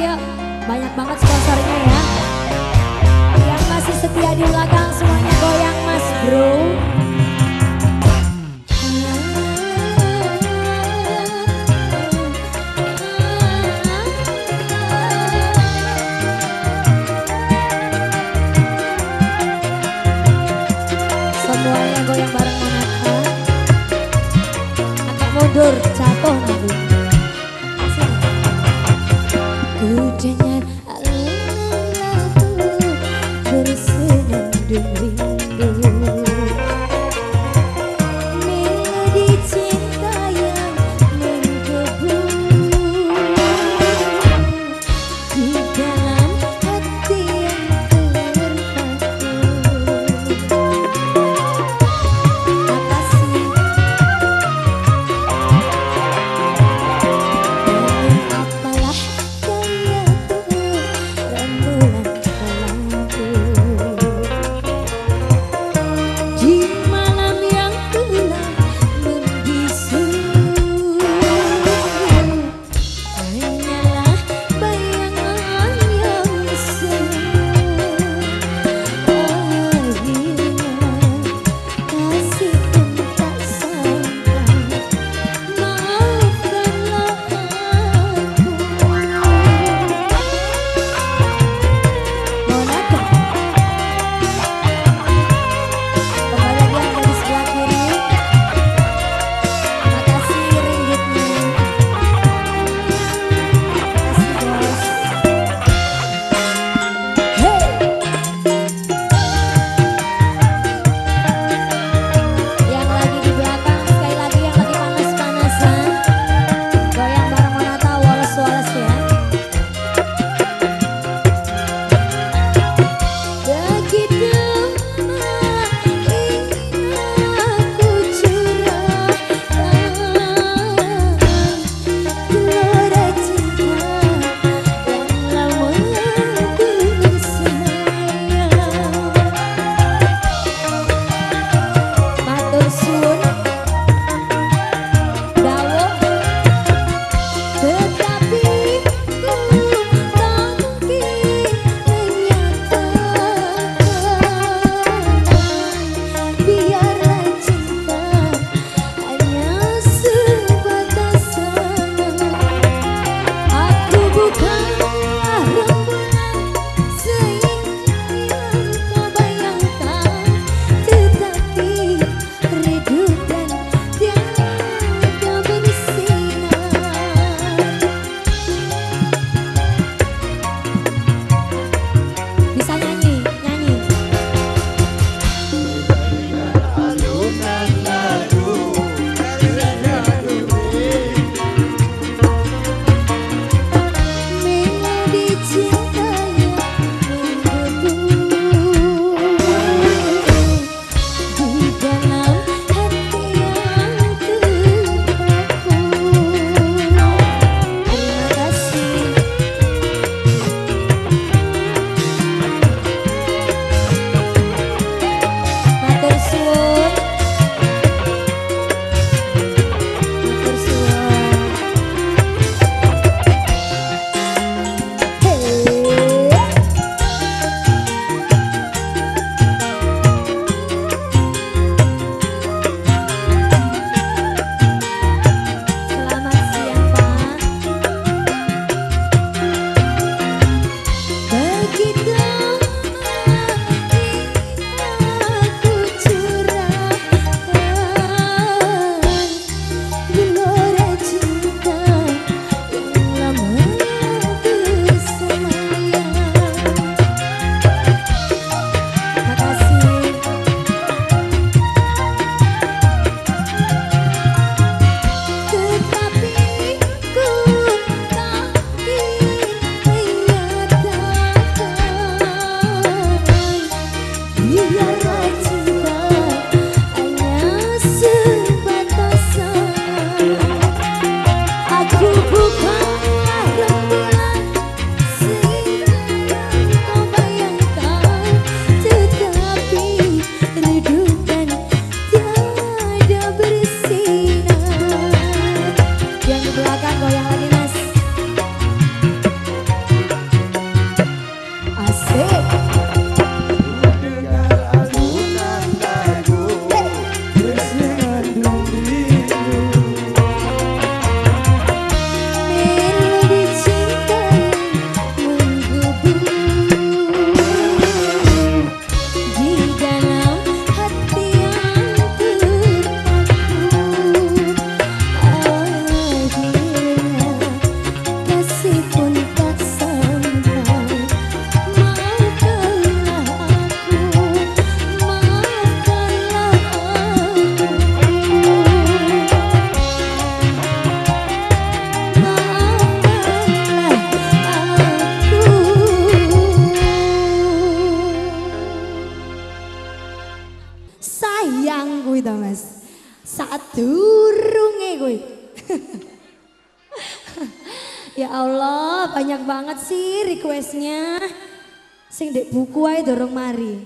dia banyak banget sponsornya ya. Yang masih setia di belakang. Dudulakan goyang Sadurunge kuwi. ya Allah, banyak banget sih requestnya. Sing dek buku ae dorong mari.